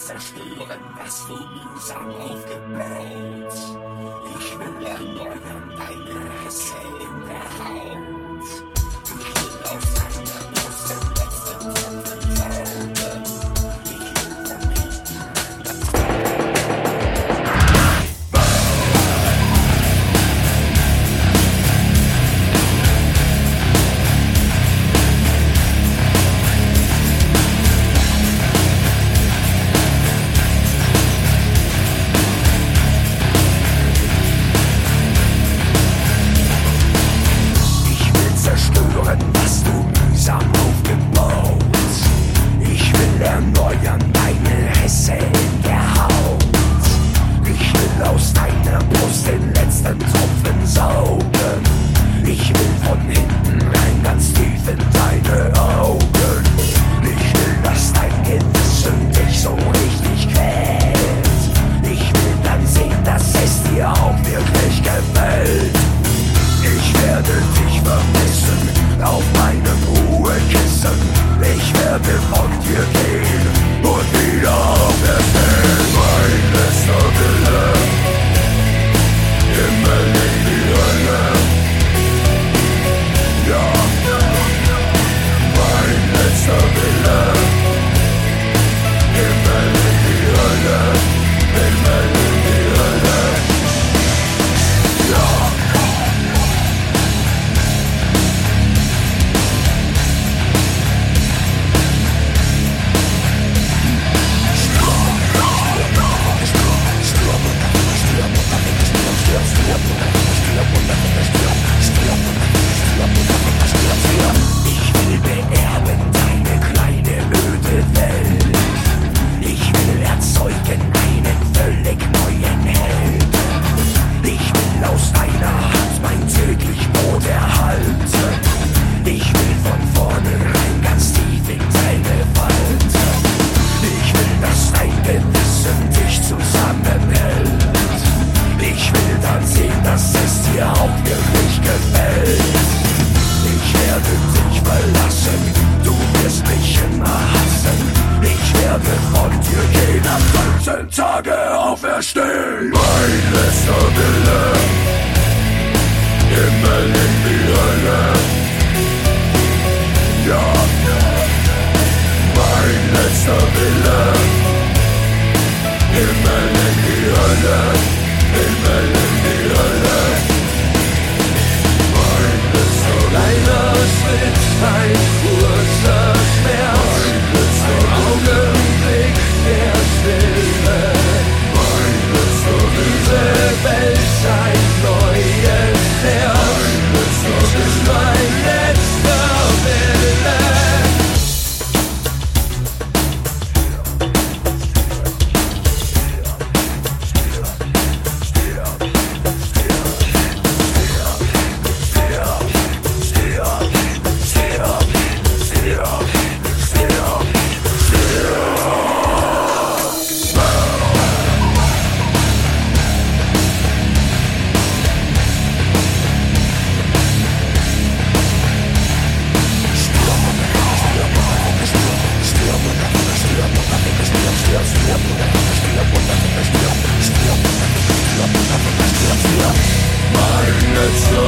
zerstören, was du mühsam aufgebaut. Ich will ein Deine Risse in der Haut. Us. tausend Tage auferstehen. Mein letzter Wille, Himmel in die Hölle. Let's go.